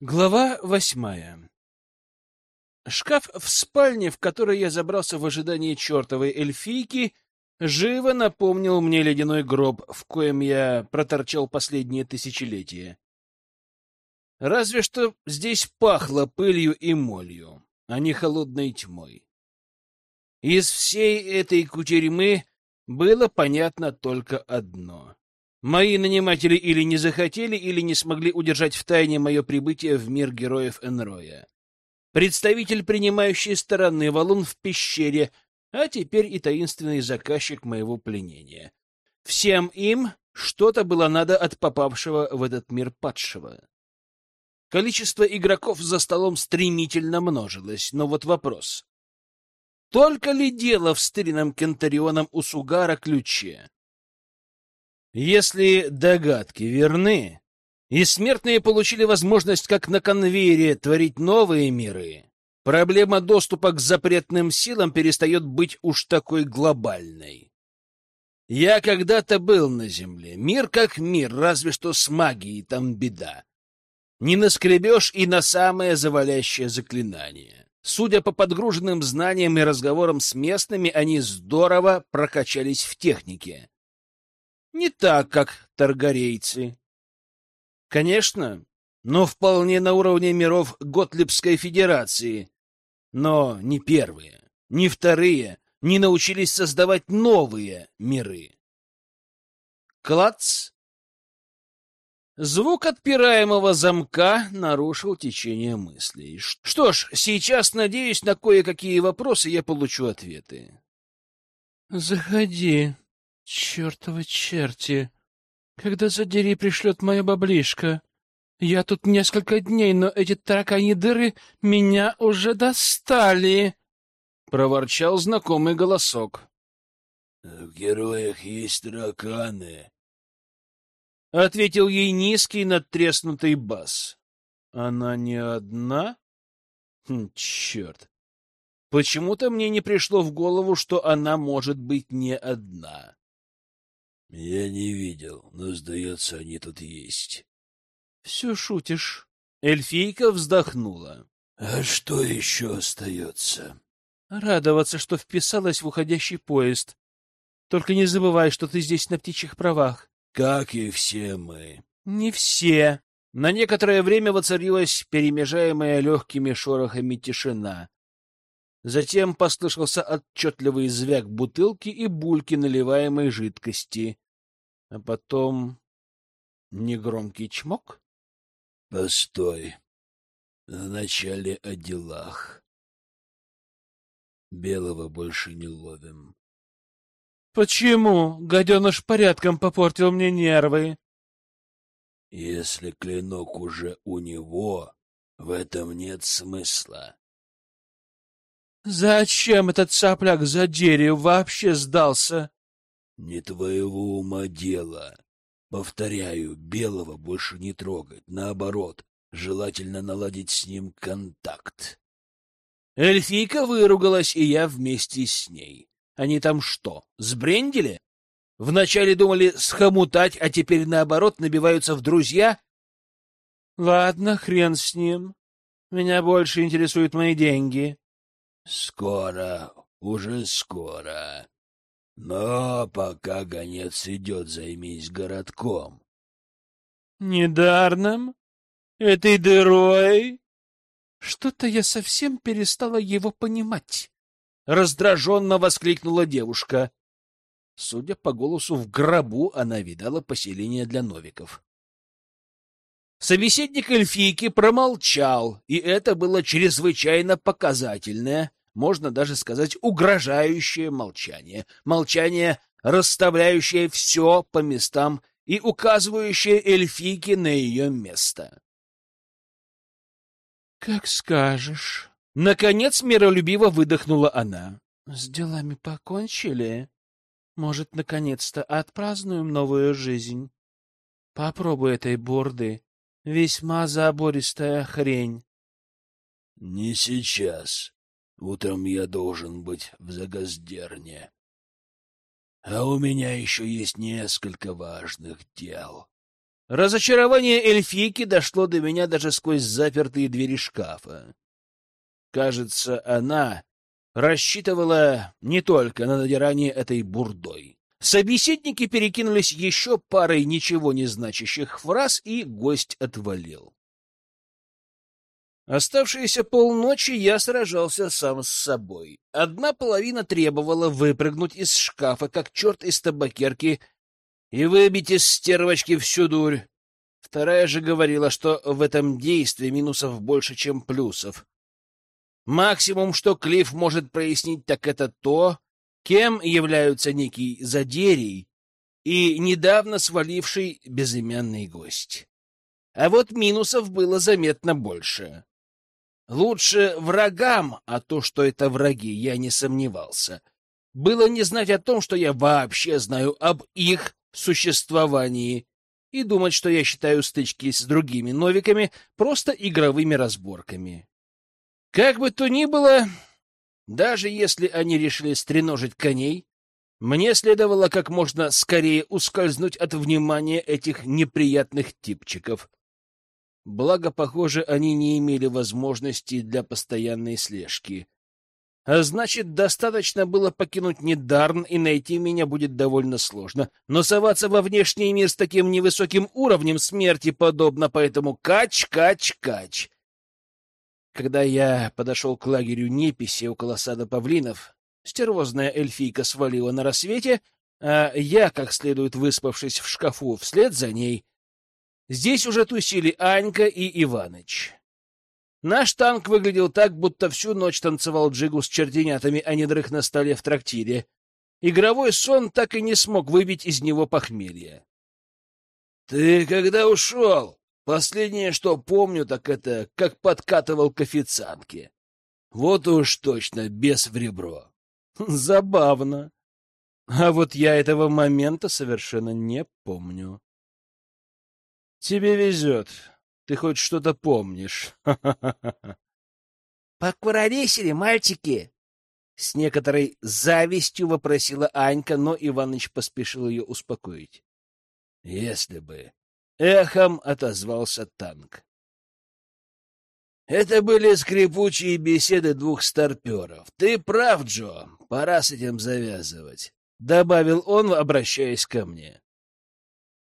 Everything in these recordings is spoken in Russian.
Глава восьмая Шкаф в спальне, в который я забрался в ожидании чертовой эльфийки, живо напомнил мне ледяной гроб, в коем я проторчал последние тысячелетия. Разве что здесь пахло пылью и молью, а не холодной тьмой. Из всей этой кутерьмы было понятно только одно. Мои наниматели или не захотели, или не смогли удержать в тайне мое прибытие в мир героев Энроя. Представитель принимающей стороны, валун в пещере, а теперь и таинственный заказчик моего пленения. Всем им что-то было надо от попавшего в этот мир падшего. Количество игроков за столом стремительно множилось, но вот вопрос. Только ли дело в стыренном кентарионом у Сугара ключе? Если догадки верны, и смертные получили возможность, как на конвейере, творить новые миры, проблема доступа к запретным силам перестает быть уж такой глобальной. Я когда-то был на Земле. Мир как мир, разве что с магией там беда. Не наскребешь и на самое завалящее заклинание. Судя по подгруженным знаниям и разговорам с местными, они здорово прокачались в технике. Не так, как таргарейцы. Конечно, но вполне на уровне миров Готлибской Федерации. Но не первые, не вторые не научились создавать новые миры. Клац! Звук отпираемого замка нарушил течение мыслей. Что ж, сейчас, надеюсь, на кое-какие вопросы я получу ответы. — Заходи, чертовы черти. Когда задери пришлет моя баблишка? Я тут несколько дней, но эти таракани дыры меня уже достали. Проворчал знакомый голосок. — В героях есть тараканы, — ответил ей низкий надтреснутый бас. — Она не одна? Хм, черт! Почему-то мне не пришло в голову, что она может быть не одна. — Я не видел, но, сдается, они тут есть. — Все шутишь. Эльфийка вздохнула. — А что еще остается? — Радоваться, что вписалась в уходящий поезд. Только не забывай, что ты здесь на птичьих правах как и все мы. Не все. На некоторое время воцарилась перемежаемая легкими шорохами тишина. Затем послышался отчетливый звяк бутылки и бульки наливаемой жидкости. А потом негромкий чмок. — Постой. Вначале о делах. Белого больше не ловим. Почему? Гаденыш порядком попортил мне нервы. Если клинок уже у него, в этом нет смысла. Зачем этот цапляк за дерево вообще сдался? Не твоего ума дело. Повторяю, белого больше не трогать. Наоборот, желательно наладить с ним контакт. Эльфийка выругалась, и я вместе с ней. Они там что, сбрендили? Вначале думали схомутать, а теперь, наоборот, набиваются в друзья? Ладно, хрен с ним. Меня больше интересуют мои деньги. Скоро, уже скоро. Но пока гонец идет, займись городком. Недарным? Этой дырой? Что-то я совсем перестала его понимать. Раздраженно воскликнула девушка. Судя по голосу, в гробу она видала поселение для новиков. Собеседник эльфийки промолчал, и это было чрезвычайно показательное, можно даже сказать, угрожающее молчание. Молчание, расставляющее все по местам и указывающее эльфийке на ее место. — Как скажешь, Наконец миролюбиво выдохнула она. — С делами покончили? Может, наконец-то отпразднуем новую жизнь? Попробуй этой бурды. Весьма забористая хрень. — Не сейчас. Утром я должен быть в Загоздерне. А у меня еще есть несколько важных дел. Разочарование эльфийки дошло до меня даже сквозь запертые двери шкафа. Кажется, она рассчитывала не только на надирание этой бурдой. Собеседники перекинулись еще парой ничего не значащих фраз, и гость отвалил. Оставшиеся полночи я сражался сам с собой. Одна половина требовала выпрыгнуть из шкафа, как черт из табакерки, и выбить из стервочки всю дурь. Вторая же говорила, что в этом действии минусов больше, чем плюсов. Максимум, что Клифф может прояснить, так это то, кем являются некий Задерий и недавно сваливший безымянный гость. А вот минусов было заметно больше. Лучше врагам, а то, что это враги, я не сомневался. Было не знать о том, что я вообще знаю об их существовании, и думать, что я считаю стычки с другими новиками просто игровыми разборками. Как бы то ни было, даже если они решили стреножить коней, мне следовало как можно скорее ускользнуть от внимания этих неприятных типчиков — Благо, похоже, они не имели возможности для постоянной слежки. А значит, достаточно было покинуть Недарн, и найти меня будет довольно сложно. Но соваться во внешний мир с таким невысоким уровнем смерти подобно, поэтому кач, кач, кач. Когда я подошел к лагерю Неписи около сада павлинов, стервозная эльфийка свалила на рассвете, а я, как следует выспавшись в шкафу, вслед за ней — Здесь уже тусили Анька и Иваныч. Наш танк выглядел так, будто всю ночь танцевал джигу с чертенятами, а не дрых на столе в трактире. Игровой сон так и не смог выбить из него похмелье. — Ты когда ушел? Последнее, что помню, так это как подкатывал к официантке. Вот уж точно, без в ребро. Забавно. А вот я этого момента совершенно не помню. Тебе везет. Ты хоть что-то помнишь. Покуролесили, мальчики? С некоторой завистью вопросила Анька, но Иваныч поспешил ее успокоить. Если бы. Эхом отозвался танк. Это были скрипучие беседы двух старперов. Ты прав, Джо, пора с этим завязывать, — добавил он, обращаясь ко мне.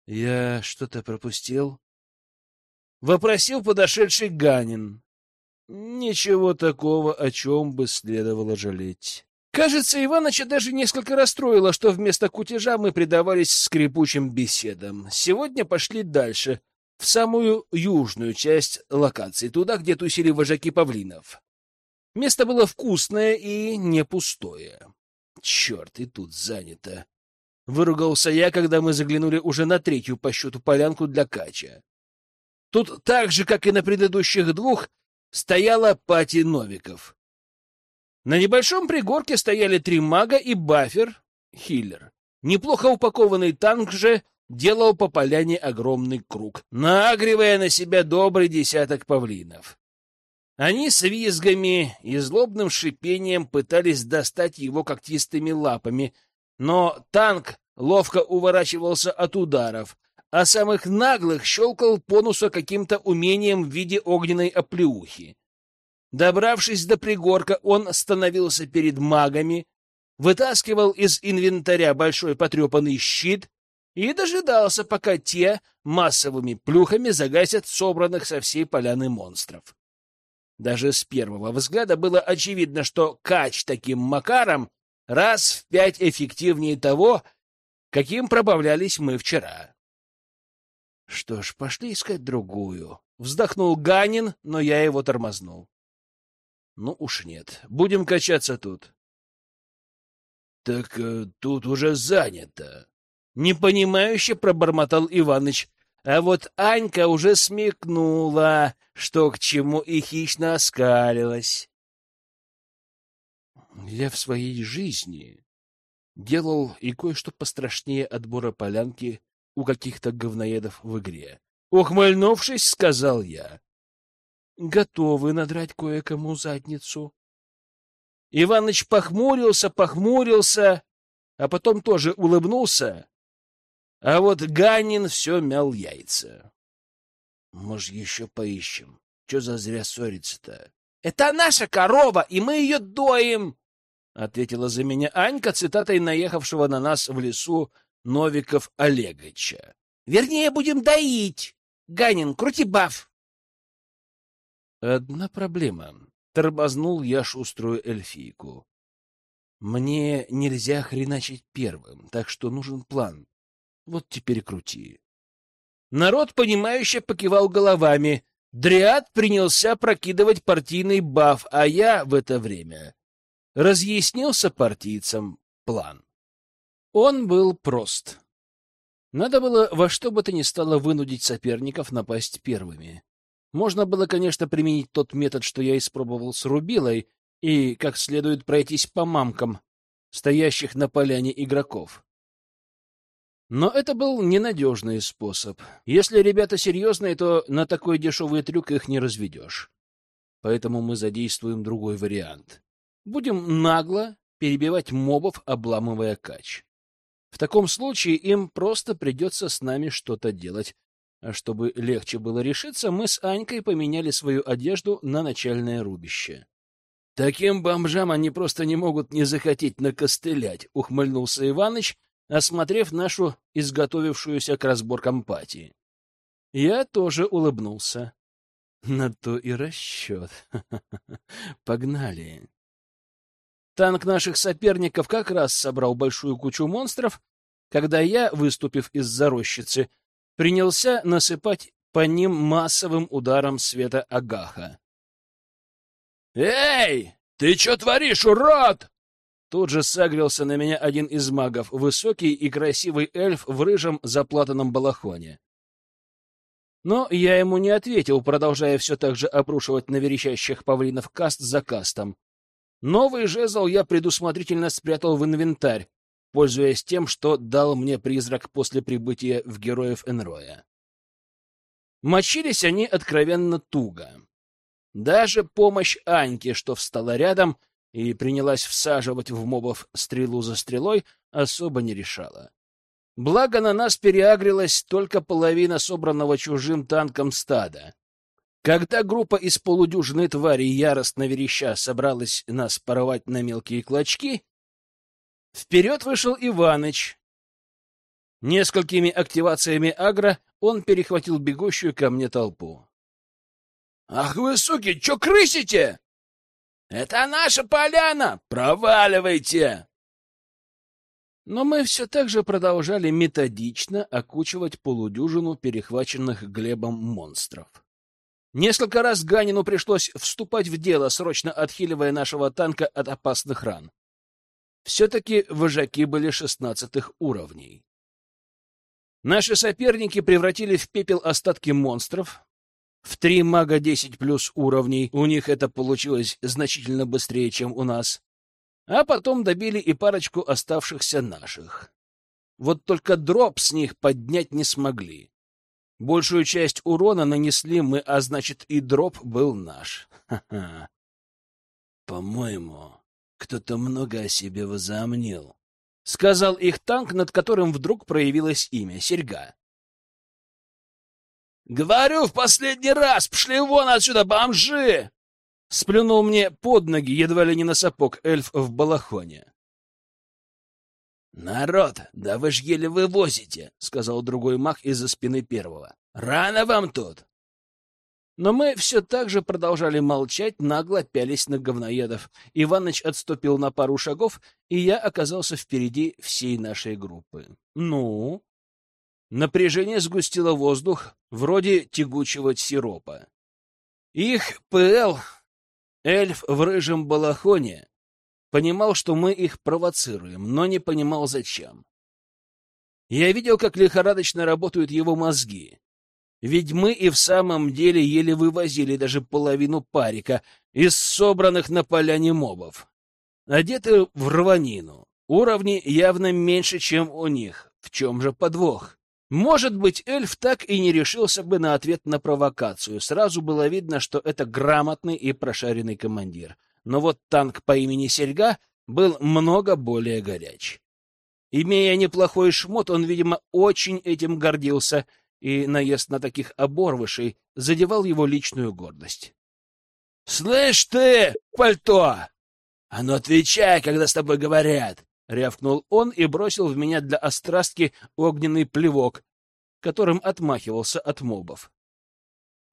Я что-то пропустил? Вопросил подошедший Ганин. Ничего такого, о чем бы следовало жалеть. Кажется, Иваныча даже несколько расстроило, что вместо кутежа мы предавались скрипучим беседам. Сегодня пошли дальше, в самую южную часть локации, туда, где тусили вожаки павлинов. Место было вкусное и не пустое. Черт, и тут занято. Выругался я, когда мы заглянули уже на третью по счету полянку для кача. Тут так же, как и на предыдущих двух, стояла пати Новиков. На небольшом пригорке стояли три мага и бафер, хиллер. Неплохо упакованный танк же делал по поляне огромный круг, нагревая на себя добрый десяток павлинов. Они с визгами и злобным шипением пытались достать его когтистыми лапами — но танк ловко уворачивался от ударов, а самых наглых щелкал по носу каким-то умением в виде огненной оплеухи. Добравшись до пригорка, он становился перед магами, вытаскивал из инвентаря большой потрепанный щит и дожидался, пока те массовыми плюхами загасят собранных со всей поляны монстров. Даже с первого взгляда было очевидно, что кач таким макаром раз в пять эффективнее того, каким пробавлялись мы вчера. Что ж, пошли искать другую. Вздохнул Ганин, но я его тормознул. Ну уж нет, будем качаться тут. Так э, тут уже занято. Непонимающе пробормотал Иваныч, а вот Анька уже смекнула, что к чему и хищно оскалилась. Я в своей жизни делал и кое-что пострашнее отбора полянки у каких-то говноедов в игре. Ухмыльнувшись, сказал я. Готовы надрать кое-кому задницу. Иваныч похмурился, похмурился, а потом тоже улыбнулся а вот Ганин все мял яйца. Может, еще поищем? Че за зря ссориться-то? — Это наша корова, и мы ее доим! — ответила за меня Анька цитатой наехавшего на нас в лесу Новиков Олеговича. — Вернее, будем доить! Ганин, крути баф! Одна проблема. Тормознул я шуструю эльфийку. Мне нельзя хреначить первым, так что нужен план. Вот теперь крути. Народ, понимающе покивал головами. Дриад принялся прокидывать партийный баф, а я в это время разъяснился партийцам план. Он был прост. Надо было во что бы то ни стало вынудить соперников напасть первыми. Можно было, конечно, применить тот метод, что я испробовал с Рубилой, и как следует пройтись по мамкам, стоящих на поляне игроков. Но это был ненадежный способ. Если ребята серьезные, то на такой дешевый трюк их не разведешь. Поэтому мы задействуем другой вариант. Будем нагло перебивать мобов, обламывая кач. В таком случае им просто придется с нами что-то делать. А чтобы легче было решиться, мы с Анькой поменяли свою одежду на начальное рубище. Таким бомжам они просто не могут не захотеть накостылять, ухмыльнулся Иваныч, осмотрев нашу изготовившуюся к разборкам пати. Я тоже улыбнулся. На то и расчет. Погнали. Танк наших соперников как раз собрал большую кучу монстров, когда я, выступив из-за рощицы, принялся насыпать по ним массовым ударом света Агаха. «Эй, ты что творишь, урод?» Тут же сагрился на меня один из магов, высокий и красивый эльф в рыжем заплатанном балахоне. Но я ему не ответил, продолжая все так же обрушивать на верещащих павлинов каст за кастом. Новый жезл я предусмотрительно спрятал в инвентарь, пользуясь тем, что дал мне призрак после прибытия в Героев Энроя. Мочились они откровенно туго. Даже помощь Аньки, что встала рядом и принялась всаживать в мобов стрелу за стрелой, особо не решала. Благо на нас переагрилась только половина собранного чужим танком стада. Когда группа из полудюжины тварей яростно вереща собралась нас порвать на мелкие клочки, вперед вышел Иваныч. Несколькими активациями агро он перехватил бегущую ко мне толпу. «Ах вы, суки, чё крысите?» «Это наша поляна! Проваливайте!» Но мы все так же продолжали методично окучивать полудюжину перехваченных Глебом монстров. Несколько раз Ганину пришлось вступать в дело, срочно отхиливая нашего танка от опасных ран. Все-таки вожаки были шестнадцатых уровней. Наши соперники превратили в пепел остатки монстров, в три мага 10 плюс уровней, у них это получилось значительно быстрее, чем у нас. А потом добили и парочку оставшихся наших. Вот только дроп с них поднять не смогли. Большую часть урона нанесли мы, а значит и дроп был наш. По-моему, кто-то много о себе возомнил. Сказал их танк, над которым вдруг проявилось имя — Серьга. «Говорю в последний раз! Пшли вон отсюда, бомжи!» Сплюнул мне под ноги, едва ли не на сапог, эльф в балахоне. «Народ, да вы ж еле вывозите!» — сказал другой маг из-за спины первого. «Рано вам тут!» Но мы все так же продолжали молчать, нагло пялись на говноедов. Иваныч отступил на пару шагов, и я оказался впереди всей нашей группы. «Ну?» Напряжение сгустило воздух, вроде тягучего сиропа. Их ПЛ, эльф в рыжем балахоне, понимал, что мы их провоцируем, но не понимал, зачем. Я видел, как лихорадочно работают его мозги. Ведь мы и в самом деле еле вывозили даже половину парика из собранных на поляне мобов. Одеты в рванину. Уровни явно меньше, чем у них. В чем же подвох? Может быть, эльф так и не решился бы на ответ на провокацию. Сразу было видно, что это грамотный и прошаренный командир. Но вот танк по имени Серьга был много более горяч. Имея неплохой шмот, он, видимо, очень этим гордился, и наезд на таких оборвышей задевал его личную гордость. — Слышь ты, пальто! А ну отвечай, когда с тобой говорят! — рявкнул он и бросил в меня для острастки огненный плевок, которым отмахивался от мобов.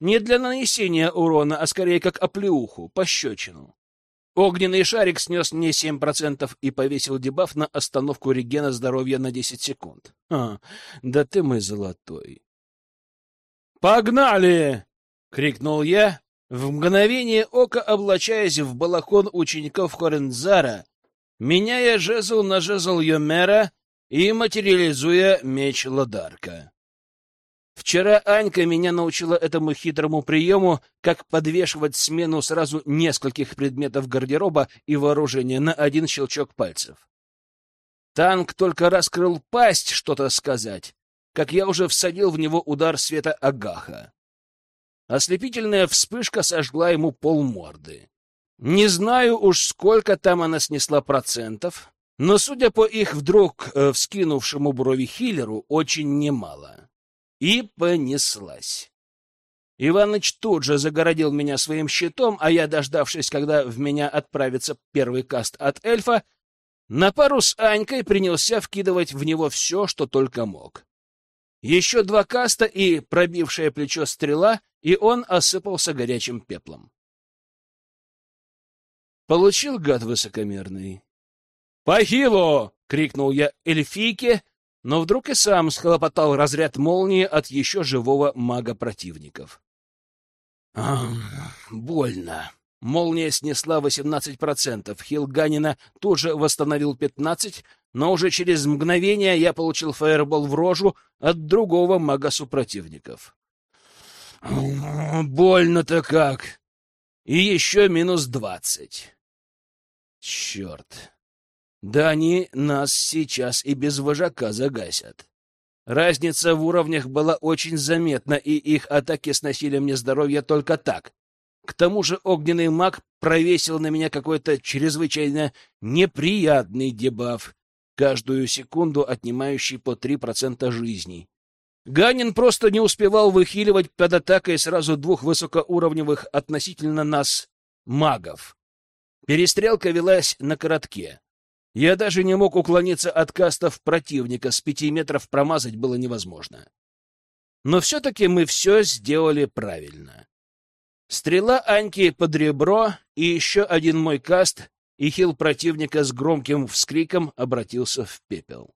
Не для нанесения урона, а скорее как оплеуху, пощечину. Огненный шарик снес мне 7% и повесил дебаф на остановку регена здоровья на 10 секунд. А, да ты мой золотой. «Погнали!» — крикнул я, в мгновение ока облачаясь в балахон учеников Хорензара, меняя жезл на жезл Йомера и материализуя меч Ладарка. Вчера Анька меня научила этому хитрому приему, как подвешивать смену сразу нескольких предметов гардероба и вооружения на один щелчок пальцев. Танк только раскрыл пасть что-то сказать, как я уже всадил в него удар света Агаха. Ослепительная вспышка сожгла ему полморды. Не знаю уж, сколько там она снесла процентов, но, судя по их вдруг э, вскинувшему брови Хиллеру, очень немало и понеслась. Иваныч тут же загородил меня своим щитом, а я, дождавшись, когда в меня отправится первый каст от эльфа, на пару с Анькой принялся вкидывать в него все, что только мог. Еще два каста и пробившее плечо стрела, и он осыпался горячим пеплом. Получил гад высокомерный. «Похилу!» — крикнул я эльфийке, но вдруг и сам схлопотал разряд молнии от еще живого мага противников. больно. Молния снесла 18%, Хилганина тут же восстановил 15%, но уже через мгновение я получил фаербол в рожу от другого мага супротивников. Больно-то как! И еще минус двадцать. Черт! Да они нас сейчас и без вожака загасят. Разница в уровнях была очень заметна, и их атаки сносили мне здоровье только так. К тому же огненный маг провесил на меня какой-то чрезвычайно неприятный дебаф, каждую секунду отнимающий по 3% жизни. Ганин просто не успевал выхиливать под атакой сразу двух высокоуровневых относительно нас магов. Перестрелка велась на коротке. Я даже не мог уклониться от кастов противника, с пяти метров промазать было невозможно. Но все-таки мы все сделали правильно. Стрела Аньки под ребро и еще один мой каст, и хил противника с громким вскриком обратился в пепел.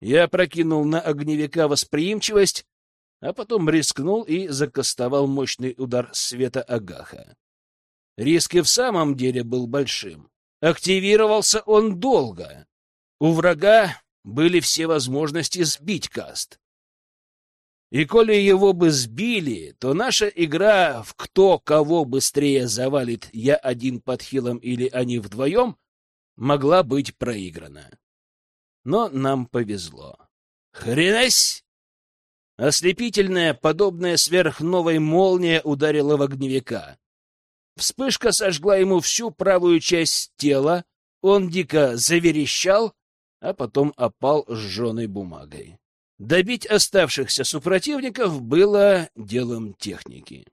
Я прокинул на огневика восприимчивость, а потом рискнул и закастовал мощный удар света Агаха. Риск и в самом деле был большим. Активировался он долго. У врага были все возможности сбить каст. И коли его бы сбили, то наша игра в кто кого быстрее завалит, я один под хилом или они вдвоем, могла быть проиграна. Но нам повезло. Хренась! Ослепительная, подобная сверхновой молния ударила в огневика. Вспышка сожгла ему всю правую часть тела, он дико заверещал, а потом опал сжженной бумагой. Добить оставшихся супротивников было делом техники.